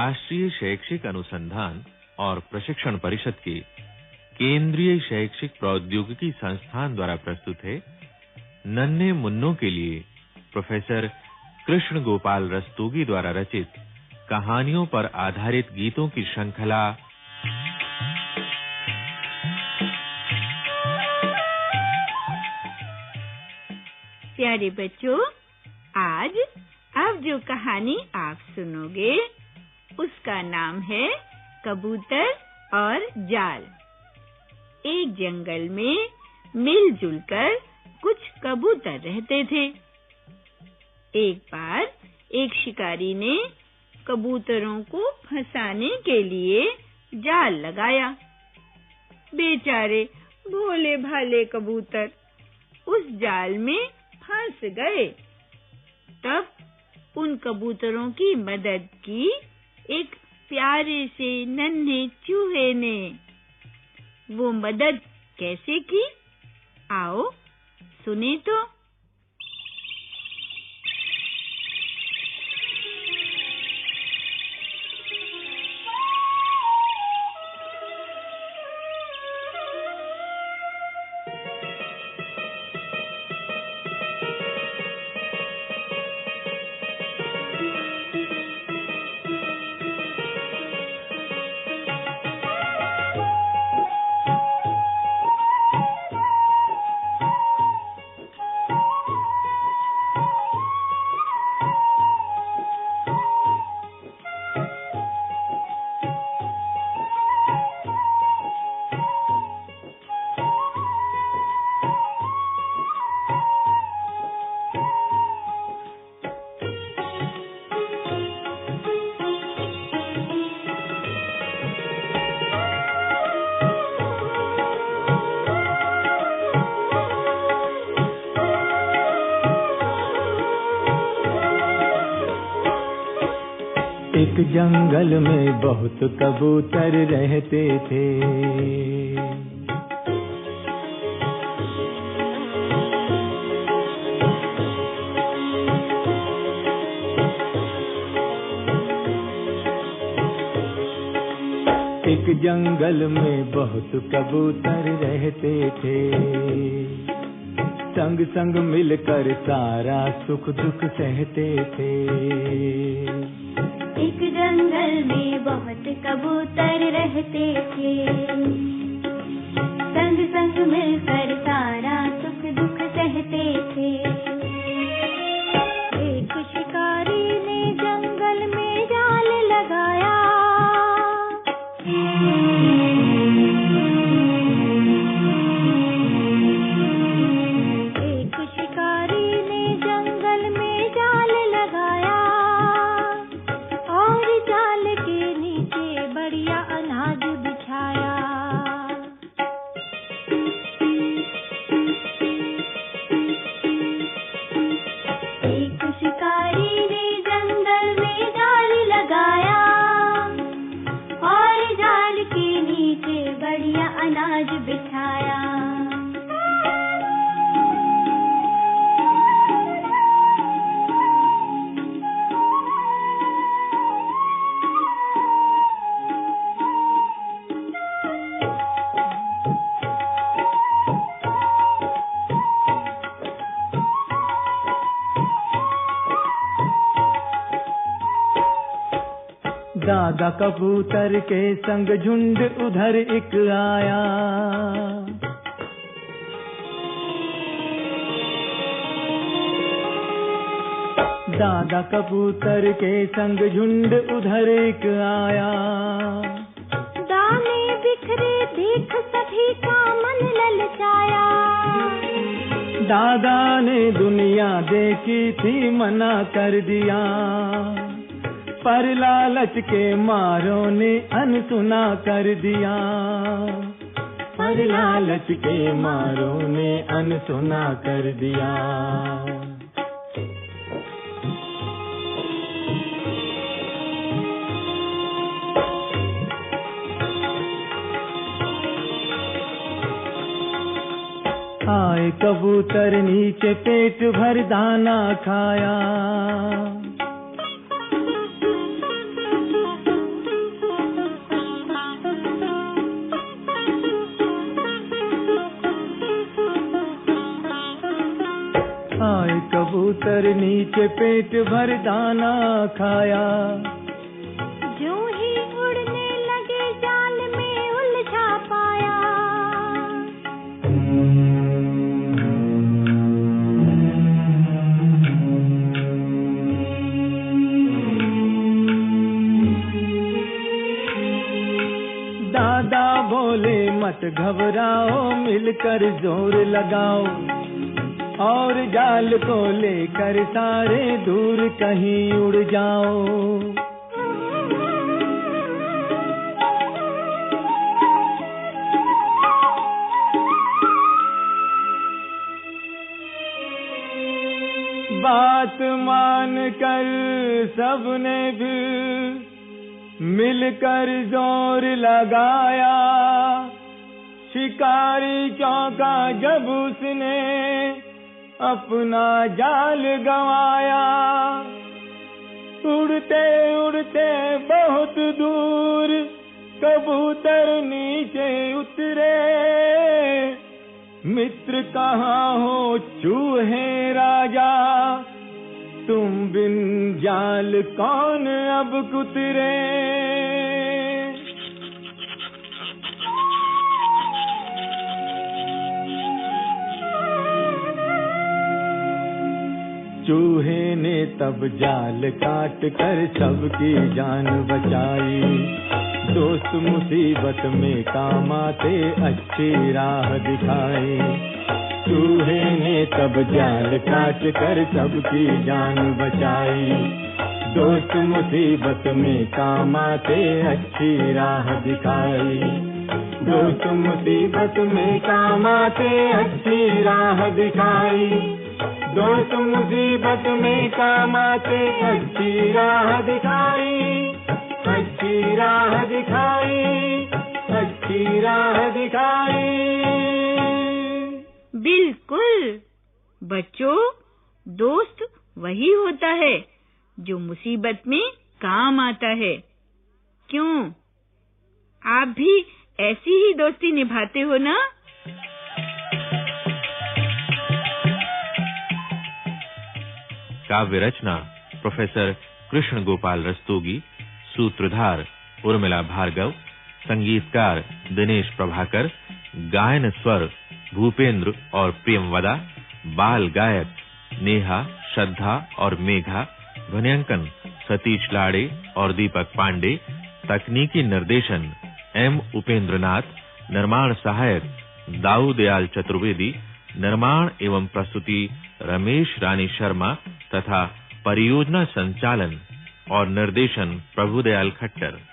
राष्ट्रीय शैक्षिक अनुसंधान और प्रशिक्षण परिषद के केंद्रीय शैक्षिक प्रौद्योगिकी संस्थान द्वारा प्रस्तुत है। नन्हे मुन्नों के लिए प्रोफेसर कृष्ण गोपाल रस्तोगी द्वारा रचित कहानियों पर आधारित गीतों की श्रृंखला। प्यारे बच्चों, आज अब जो कहानी आप सुनोगे उसका नाम है कबूतर और जाल। एक जंगल में मिलजुल कर कुछ कबूतर रहते थे। एक बार एक शिकारी ने कबूतरों को फंसाने के लिए जाल लगाया। बेचारे भोले भाले कबूतर उस जाल में फंस गए। तब उन कबूतरों की मदद की एक प्यारे से नन्हे चूहे ने वो मदद कैसे की? आओ सुने तो। एक जंगल में बहुत कबूतर रहते थे। एक जंगल में बहुत कबूतर रहते थे। संग संग मिलकर सारा सुख दुख सहते थे। एक जंगल में बहुत कबूतर रहते थे। संग संग मिलकर सारा सुख दुख सहते थे। अनाज बिछाया दादा कबूतर के संग झुंड उधर एक आया। दादा कबूतर के संग झुंड उधर एक आया। दाने बिखरे देख सभी का मन ललचाया। दादा ने दुनिया देखी थी मना कर दिया। पर लालच के मारों ने अनसुना कर दिया। पर लालच के मारों ने अनसुना कर दिया। आए कबूतर नीचे पेट भर दाना खाया। कबूतर नीचे पेट भर दाना खाया। जो ही उड़ने लगे जाल में उलझा पाया दादा बोले मत घबराओ मिलकर ज़ोर लगाओ। और जाल को लेकर सारे दूर कहीं उड़ जाओ। बात मान कर सबने भी मिलकर ज़ोर लगाया। शिकारी चौका जब उसने अपना जाल गंवाया। उड़ते उड़ते बहुत दूर कबूतर नीचे उतरे। मित्र कहाँ हो चूहे राजा? तुम बिन जाल कौन अब कुतरे? ने तब जाल काट कर सबकी जान बचाई। दोस्त मुसीबत में काम आते अच्छी राह दिखाई। चूहे ने तब जाल काट कर सबकी जान बचाई। दोस्त मुसीबत में काम आते अच्छी राह दिखाई। दोस्त मुसीबत में काम आते अच्छी राह दिखाई। दोस्त मुसीबत में काम आते, अच्छी राह दिखाई, अच्छी राह दिखाई, अच्छी राह दिखाई। बिल्कुल। बच्चों, दोस्त वही होता है जो मुसीबत में काम आता है। क्यों? आप भी ऐसी ही दोस्ती निभाते हो ना? काव्य रचना प्रोफेसर कृष्ण गोपाल रस्तोगी, सूत्रधार उर्मिला भार्गव, संगीतकार दिनेश प्रभाकर, गायन स्वर भूपेंद्र और प्रेमवदा बाल गायक नेहा, श्रद्धा और मेघा, ध्वनियांकन सतीश लाड़े और दीपक पांडे, तकनीकी निर्देशन एम उपेंद्रनाथ, निर्माण सहायक दाऊ दयाल चतुर्वेदी, निर्माण एवं प्रस्तुति रमेश रानी शर्मा तथा परियोजना संचालन और निर्देशन प्रभुदयाल खट्टर।